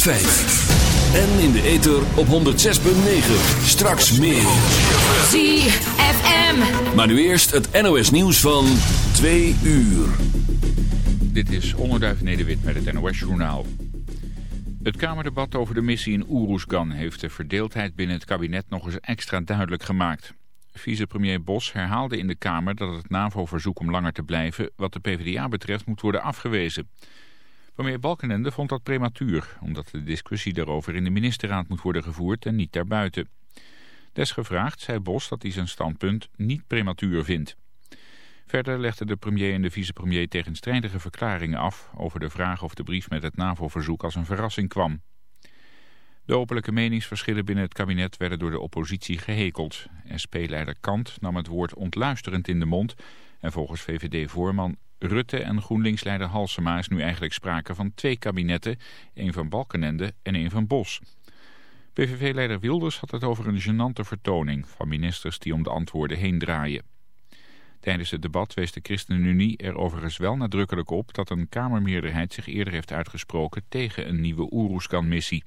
En in de ether op 106.9. Straks meer. ZFM. Maar nu eerst het NOS nieuws van 2 uur. Dit is Onderduif Nederwit met het NOS journaal. Het Kamerdebat over de missie in Oeroesgan heeft de verdeeldheid binnen het kabinet nog eens extra duidelijk gemaakt. Vicepremier Bos herhaalde in de Kamer dat het NAVO-verzoek om langer te blijven wat de PvdA betreft moet worden afgewezen. Premier Balkenende vond dat prematuur, omdat de discussie daarover in de ministerraad moet worden gevoerd en niet daarbuiten. Desgevraagd zei Bos dat hij zijn standpunt niet prematuur vindt. Verder legden de premier en de vicepremier tegenstrijdige verklaringen af over de vraag of de brief met het NAVO-verzoek als een verrassing kwam. De openlijke meningsverschillen binnen het kabinet werden door de oppositie gehekeld. SP-leider Kant nam het woord ontluisterend in de mond... en volgens VVD-voorman Rutte en GroenLinks-leider Halsema is nu eigenlijk sprake van twee kabinetten... één van Balkenende en één van Bos. PVV-leider Wilders had het over een genante vertoning... van ministers die om de antwoorden heen draaien. Tijdens het debat wees de ChristenUnie er overigens wel nadrukkelijk op... dat een Kamermeerderheid zich eerder heeft uitgesproken tegen een nieuwe Oeroeskan-missie...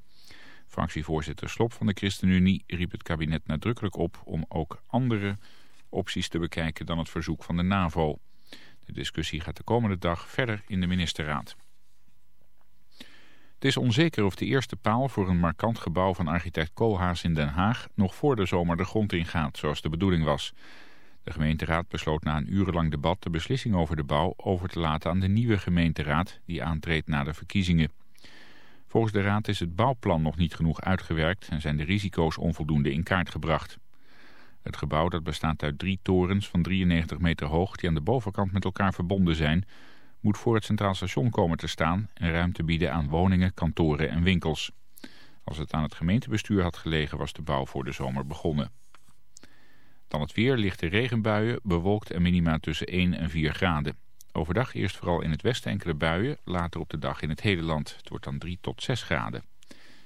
Fractievoorzitter Slop van de ChristenUnie riep het kabinet nadrukkelijk op om ook andere opties te bekijken dan het verzoek van de NAVO. De discussie gaat de komende dag verder in de ministerraad. Het is onzeker of de eerste paal voor een markant gebouw van architect Koolhaas in Den Haag nog voor de zomer de grond ingaat, zoals de bedoeling was. De gemeenteraad besloot na een urenlang debat de beslissing over de bouw over te laten aan de nieuwe gemeenteraad die aantreedt na de verkiezingen. Volgens de Raad is het bouwplan nog niet genoeg uitgewerkt en zijn de risico's onvoldoende in kaart gebracht. Het gebouw dat bestaat uit drie torens van 93 meter hoog die aan de bovenkant met elkaar verbonden zijn, moet voor het Centraal Station komen te staan en ruimte bieden aan woningen, kantoren en winkels. Als het aan het gemeentebestuur had gelegen was de bouw voor de zomer begonnen. Dan het weer, lichte regenbuien, bewolkt en minima tussen 1 en 4 graden. Overdag eerst vooral in het westen enkele buien, later op de dag in het hele land. Het wordt dan 3 tot 6 graden.